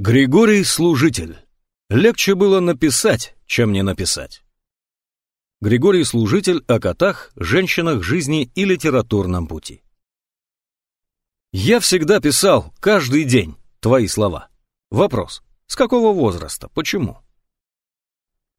Григорий Служитель. Легче было написать, чем не написать. Григорий Служитель о котах, женщинах, жизни и литературном пути. Я всегда писал, каждый день, твои слова. Вопрос, с какого возраста, почему?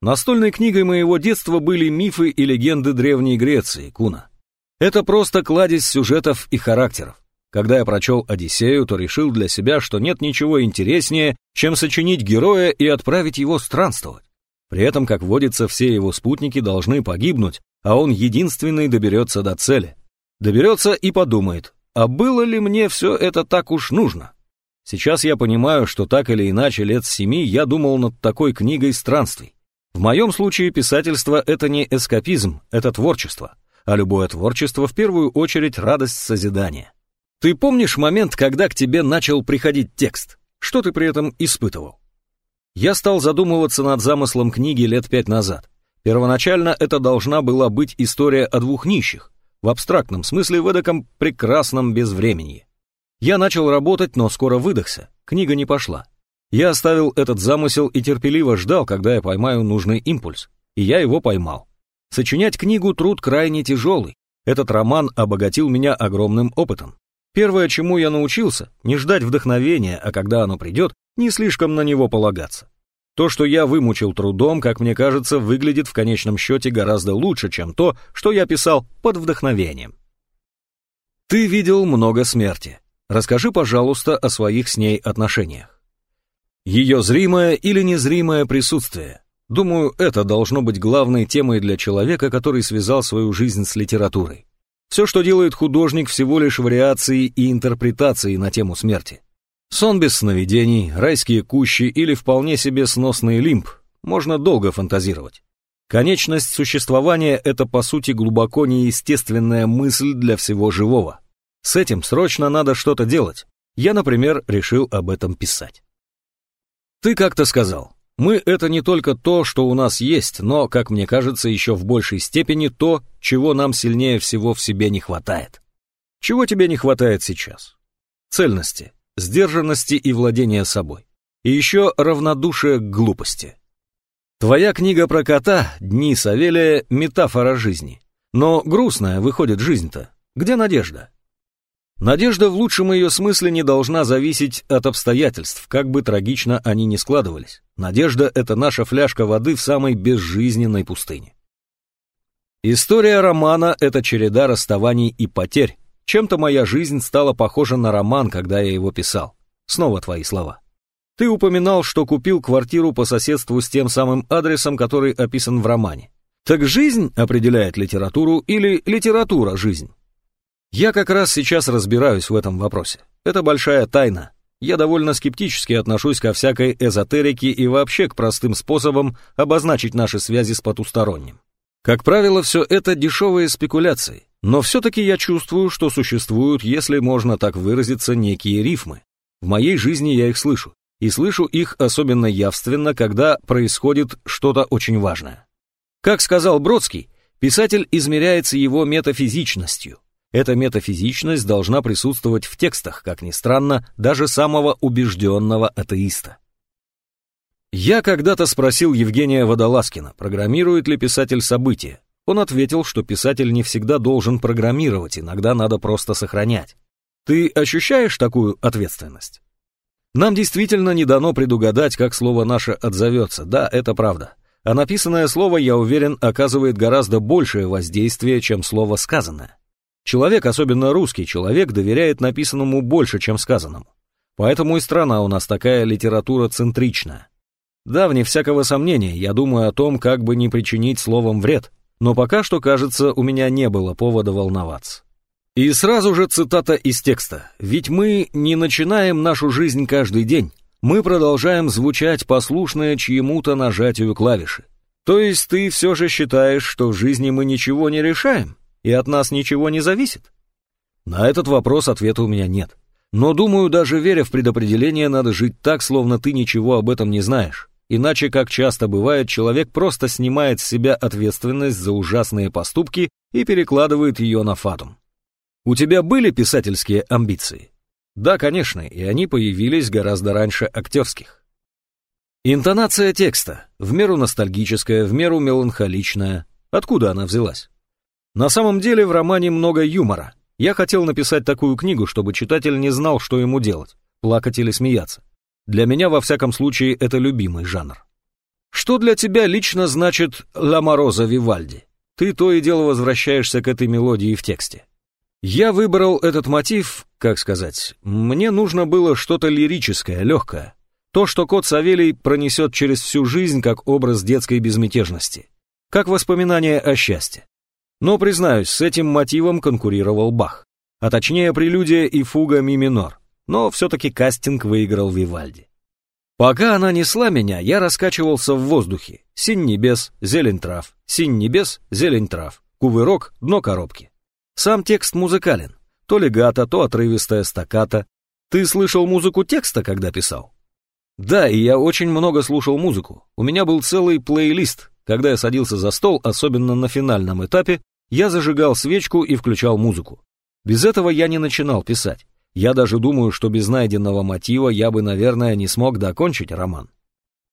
Настольной книгой моего детства были мифы и легенды Древней Греции, Куна. Это просто кладезь сюжетов и характеров. Когда я прочел «Одиссею», то решил для себя, что нет ничего интереснее, чем сочинить героя и отправить его странствовать. При этом, как водится, все его спутники должны погибнуть, а он единственный доберется до цели. Доберется и подумает, а было ли мне все это так уж нужно? Сейчас я понимаю, что так или иначе лет семи я думал над такой книгой странствий. В моем случае писательство — это не эскапизм, это творчество, а любое творчество в первую очередь радость созидания. Ты помнишь момент, когда к тебе начал приходить текст? Что ты при этом испытывал? Я стал задумываться над замыслом книги лет пять назад. Первоначально это должна была быть история о двух нищих, в абстрактном смысле в эдаком прекрасном безвременье. Я начал работать, но скоро выдохся, книга не пошла. Я оставил этот замысел и терпеливо ждал, когда я поймаю нужный импульс. И я его поймал. Сочинять книгу труд крайне тяжелый. Этот роман обогатил меня огромным опытом. Первое, чему я научился, не ждать вдохновения, а когда оно придет, не слишком на него полагаться. То, что я вымучил трудом, как мне кажется, выглядит в конечном счете гораздо лучше, чем то, что я писал под вдохновением. Ты видел много смерти. Расскажи, пожалуйста, о своих с ней отношениях. Ее зримое или незримое присутствие. Думаю, это должно быть главной темой для человека, который связал свою жизнь с литературой. Все, что делает художник, всего лишь вариации и интерпретации на тему смерти. Сон без сновидений, райские кущи или вполне себе сносный лимб. Можно долго фантазировать. Конечность существования — это, по сути, глубоко неестественная мысль для всего живого. С этим срочно надо что-то делать. Я, например, решил об этом писать. Ты как-то сказал, мы — это не только то, что у нас есть, но, как мне кажется, еще в большей степени то, чего нам сильнее всего в себе не хватает. Чего тебе не хватает сейчас? Цельности, сдержанности и владения собой. И еще равнодушие к глупости. Твоя книга про кота «Дни Савелия» — метафора жизни. Но грустная выходит жизнь-то. Где надежда? Надежда в лучшем ее смысле не должна зависеть от обстоятельств, как бы трагично они ни складывались. Надежда — это наша фляжка воды в самой безжизненной пустыне. История романа — это череда расставаний и потерь. Чем-то моя жизнь стала похожа на роман, когда я его писал. Снова твои слова. Ты упоминал, что купил квартиру по соседству с тем самым адресом, который описан в романе. Так жизнь определяет литературу или литература жизнь? Я как раз сейчас разбираюсь в этом вопросе. Это большая тайна. Я довольно скептически отношусь ко всякой эзотерике и вообще к простым способам обозначить наши связи с потусторонним. Как правило, все это дешевые спекуляции, но все-таки я чувствую, что существуют, если можно так выразиться, некие рифмы. В моей жизни я их слышу, и слышу их особенно явственно, когда происходит что-то очень важное. Как сказал Бродский, писатель измеряется его метафизичностью, эта метафизичность должна присутствовать в текстах, как ни странно, даже самого убежденного атеиста. Я когда-то спросил Евгения Водолазкина, программирует ли писатель события. Он ответил, что писатель не всегда должен программировать, иногда надо просто сохранять. Ты ощущаешь такую ответственность? Нам действительно не дано предугадать, как слово наше отзовется, да, это правда. А написанное слово, я уверен, оказывает гораздо большее воздействие, чем слово сказанное. Человек, особенно русский человек, доверяет написанному больше, чем сказанному. Поэтому и страна у нас такая литература центричная. Да, вне всякого сомнения, я думаю о том, как бы не причинить словом вред, но пока что, кажется, у меня не было повода волноваться. И сразу же цитата из текста. «Ведь мы не начинаем нашу жизнь каждый день, мы продолжаем звучать послушное чьему-то нажатию клавиши. То есть ты все же считаешь, что в жизни мы ничего не решаем? И от нас ничего не зависит? На этот вопрос ответа у меня нет. Но думаю, даже веря в предопределение, надо жить так, словно ты ничего об этом не знаешь. Иначе, как часто бывает, человек просто снимает с себя ответственность за ужасные поступки и перекладывает ее на фатум. У тебя были писательские амбиции? Да, конечно, и они появились гораздо раньше актерских. Интонация текста, в меру ностальгическая, в меру меланхоличная. Откуда она взялась? На самом деле в романе много юмора. Я хотел написать такую книгу, чтобы читатель не знал, что ему делать, плакать или смеяться. Для меня, во всяком случае, это любимый жанр. Что для тебя лично значит «Ла Мороза Вивальди»? Ты то и дело возвращаешься к этой мелодии в тексте. Я выбрал этот мотив, как сказать, мне нужно было что-то лирическое, легкое. То, что кот Савелий пронесет через всю жизнь как образ детской безмятежности. Как воспоминание о счастье. Но, признаюсь, с этим мотивом конкурировал Бах. А точнее, прелюдия и фуга ми минор. Но все-таки кастинг выиграл Вивальди. Пока она несла меня, я раскачивался в воздухе. Синь небес, зелень трав, синь небес, зелень трав. Кувырок, дно коробки. Сам текст музыкален. То легато, то отрывистая стаката. Ты слышал музыку текста, когда писал? Да, и я очень много слушал музыку. У меня был целый плейлист. Когда я садился за стол, особенно на финальном этапе, я зажигал свечку и включал музыку. Без этого я не начинал писать. Я даже думаю, что без найденного мотива я бы, наверное, не смог докончить роман.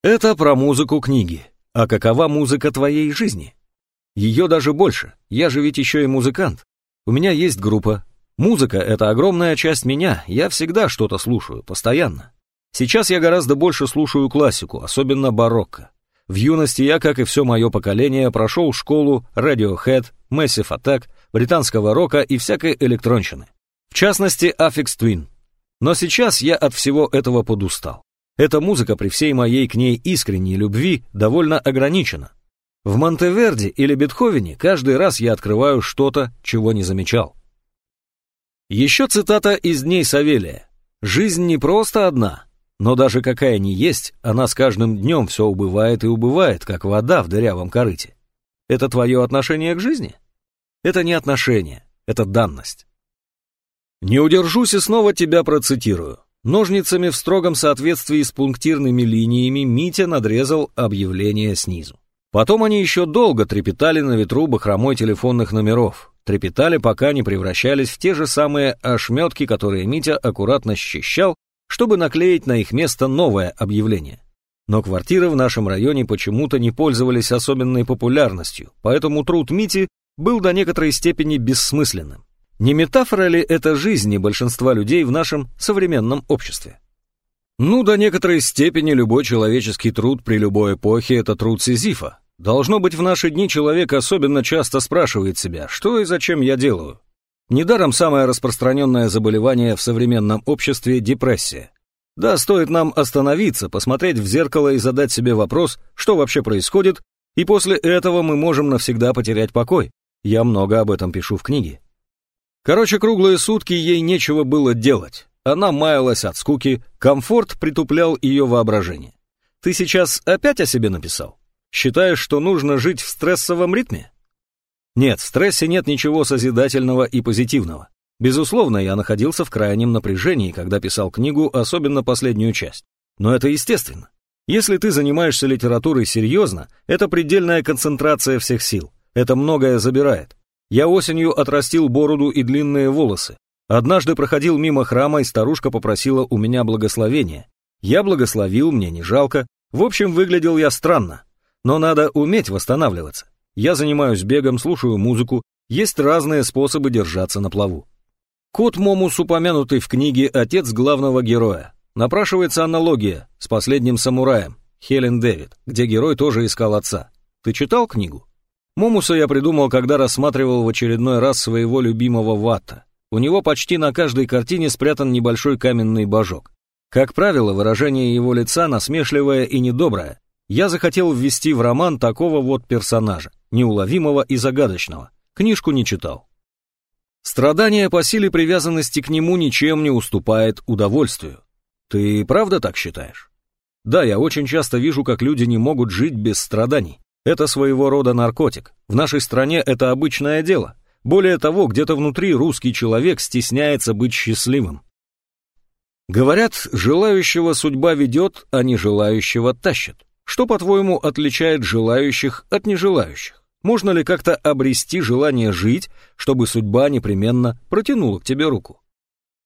Это про музыку книги. А какова музыка твоей жизни? Ее даже больше. Я же ведь еще и музыкант. У меня есть группа. Музыка — это огромная часть меня. Я всегда что-то слушаю, постоянно. Сейчас я гораздо больше слушаю классику, особенно барокко. В юности я, как и все мое поколение, прошел школу Radiohead, Massive Attack, британского рока и всякой электронщины. В частности, Affix Twin. Но сейчас я от всего этого подустал. Эта музыка при всей моей к ней искренней любви довольно ограничена. В Монтеверде или Бетховене каждый раз я открываю что-то, чего не замечал. Еще цитата из «Дней Савелия». «Жизнь не просто одна, но даже какая ни есть, она с каждым днем все убывает и убывает, как вода в дырявом корыте. Это твое отношение к жизни? Это не отношение, это данность. Не удержусь и снова тебя процитирую. Ножницами в строгом соответствии с пунктирными линиями Митя надрезал объявление снизу. Потом они еще долго трепетали на ветру бахромой телефонных номеров. Трепетали, пока не превращались в те же самые ошметки, которые Митя аккуратно счищал чтобы наклеить на их место новое объявление. Но квартиры в нашем районе почему-то не пользовались особенной популярностью, поэтому труд Мити был до некоторой степени бессмысленным. Не метафора ли это жизни большинства людей в нашем современном обществе? Ну, до некоторой степени любой человеческий труд при любой эпохе – это труд Сизифа. Должно быть, в наши дни человек особенно часто спрашивает себя, что и зачем я делаю. Недаром самое распространенное заболевание в современном обществе – депрессия. Да, стоит нам остановиться, посмотреть в зеркало и задать себе вопрос, что вообще происходит, и после этого мы можем навсегда потерять покой. Я много об этом пишу в книге. Короче, круглые сутки ей нечего было делать. Она маялась от скуки, комфорт притуплял ее воображение. Ты сейчас опять о себе написал? Считаешь, что нужно жить в стрессовом ритме? Нет, в стрессе нет ничего созидательного и позитивного. Безусловно, я находился в крайнем напряжении, когда писал книгу, особенно последнюю часть. Но это естественно. Если ты занимаешься литературой серьезно, это предельная концентрация всех сил. Это многое забирает. Я осенью отрастил бороду и длинные волосы. Однажды проходил мимо храма, и старушка попросила у меня благословения. Я благословил, мне не жалко. В общем, выглядел я странно. Но надо уметь восстанавливаться. Я занимаюсь бегом, слушаю музыку, есть разные способы держаться на плаву. Кот Момус, упомянутый в книге «Отец главного героя». Напрашивается аналогия с «Последним самураем» Хелен Дэвид, где герой тоже искал отца. Ты читал книгу? Момуса я придумал, когда рассматривал в очередной раз своего любимого Ватта. У него почти на каждой картине спрятан небольшой каменный божок. Как правило, выражение его лица насмешливое и недоброе, я захотел ввести в роман такого вот персонажа, неуловимого и загадочного. Книжку не читал. Страдание по силе привязанности к нему ничем не уступает удовольствию. Ты правда так считаешь? Да, я очень часто вижу, как люди не могут жить без страданий. Это своего рода наркотик. В нашей стране это обычное дело. Более того, где-то внутри русский человек стесняется быть счастливым. Говорят, желающего судьба ведет, а не желающего тащит. Что, по-твоему, отличает желающих от нежелающих? Можно ли как-то обрести желание жить, чтобы судьба непременно протянула к тебе руку?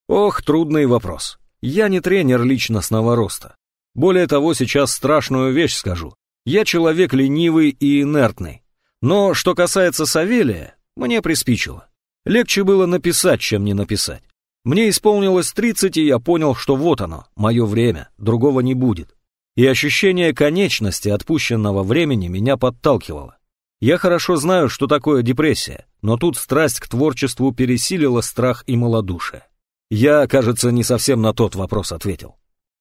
Ох, трудный вопрос. Я не тренер личностного роста. Более того, сейчас страшную вещь скажу. Я человек ленивый и инертный. Но что касается Савелия, мне приспичило. Легче было написать, чем не написать. Мне исполнилось 30, и я понял, что вот оно, мое время, другого не будет. И ощущение конечности отпущенного времени меня подталкивало. Я хорошо знаю, что такое депрессия, но тут страсть к творчеству пересилила страх и малодушие. Я, кажется, не совсем на тот вопрос ответил.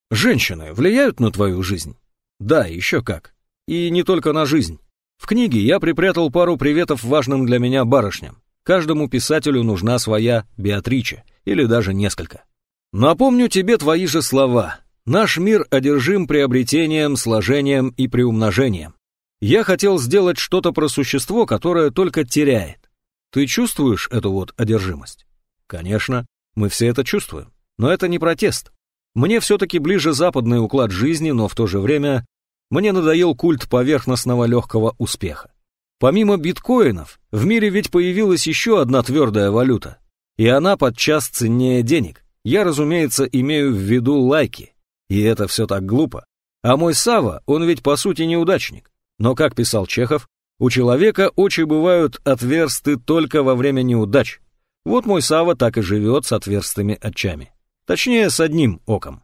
Женщины влияют на твою жизнь? Да, еще как. И не только на жизнь. В книге я припрятал пару приветов важным для меня барышням. Каждому писателю нужна своя Беатриче, или даже несколько. Напомню тебе твои же слова. Наш мир одержим приобретением, сложением и приумножением. Я хотел сделать что-то про существо, которое только теряет. Ты чувствуешь эту вот одержимость? Конечно, мы все это чувствуем. Но это не протест. Мне все-таки ближе западный уклад жизни, но в то же время мне надоел культ поверхностного легкого успеха. Помимо биткоинов, в мире ведь появилась еще одна твердая валюта. И она подчас ценнее денег. Я, разумеется, имею в виду лайки. И это все так глупо. А мой Сава, он ведь по сути неудачник. Но, как писал Чехов, у человека очи бывают отверсты только во время неудач. Вот мой Сава так и живет с отверстыми очами. Точнее, с одним оком.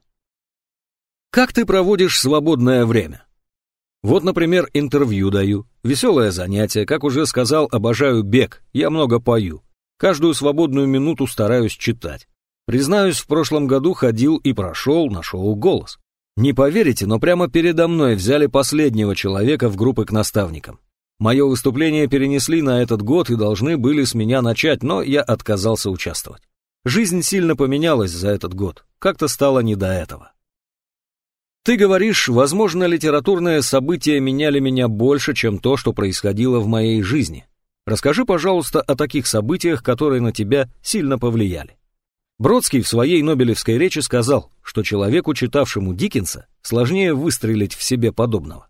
Как ты проводишь свободное время? Вот, например, интервью даю. Веселое занятие, как уже сказал, обожаю бег, я много пою. Каждую свободную минуту стараюсь читать. Признаюсь, в прошлом году ходил и прошел на шоу «Голос». Не поверите, но прямо передо мной взяли последнего человека в группы к наставникам. Мое выступление перенесли на этот год и должны были с меня начать, но я отказался участвовать. Жизнь сильно поменялась за этот год, как-то стало не до этого. Ты говоришь, возможно, литературные события меняли меня больше, чем то, что происходило в моей жизни. Расскажи, пожалуйста, о таких событиях, которые на тебя сильно повлияли. Бродский в своей Нобелевской речи сказал, что человеку, читавшему Диккенса, сложнее выстрелить в себе подобного.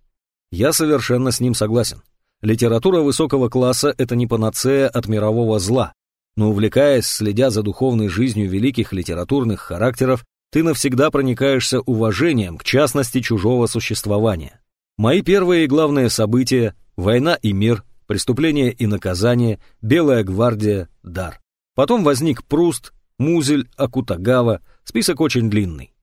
Я совершенно с ним согласен. Литература высокого класса – это не панацея от мирового зла, но увлекаясь, следя за духовной жизнью великих литературных характеров, ты навсегда проникаешься уважением к частности чужого существования. Мои первые и главные события – война и мир, преступление и наказание, Белая гвардия, дар. Потом возник Пруст, Музель, Акутагава, список очень длинный.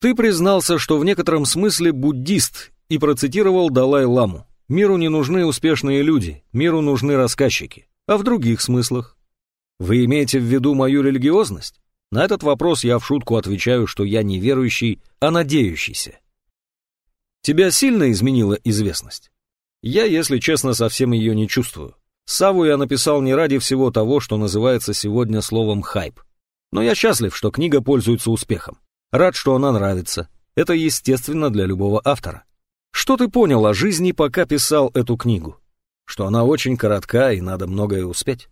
Ты признался, что в некотором смысле буддист и процитировал Далай-ламу. Миру не нужны успешные люди, миру нужны рассказчики. А в других смыслах? Вы имеете в виду мою религиозность? На этот вопрос я в шутку отвечаю, что я не верующий, а надеющийся. Тебя сильно изменила известность? Я, если честно, совсем ее не чувствую. Саву я написал не ради всего того, что называется сегодня словом «хайп». Но я счастлив, что книга пользуется успехом. Рад, что она нравится. Это естественно для любого автора. Что ты понял о жизни, пока писал эту книгу? Что она очень коротка и надо многое успеть.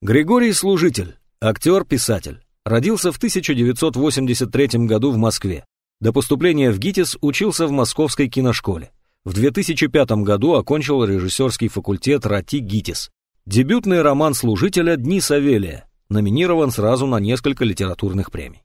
Григорий Служитель, актер-писатель, родился в 1983 году в Москве. До поступления в ГИТИС учился в Московской киношколе. В 2005 году окончил режиссерский факультет РАТИ ГИТИС. Дебютный роман служителя «Дни Савелия» номинирован сразу на несколько литературных премий.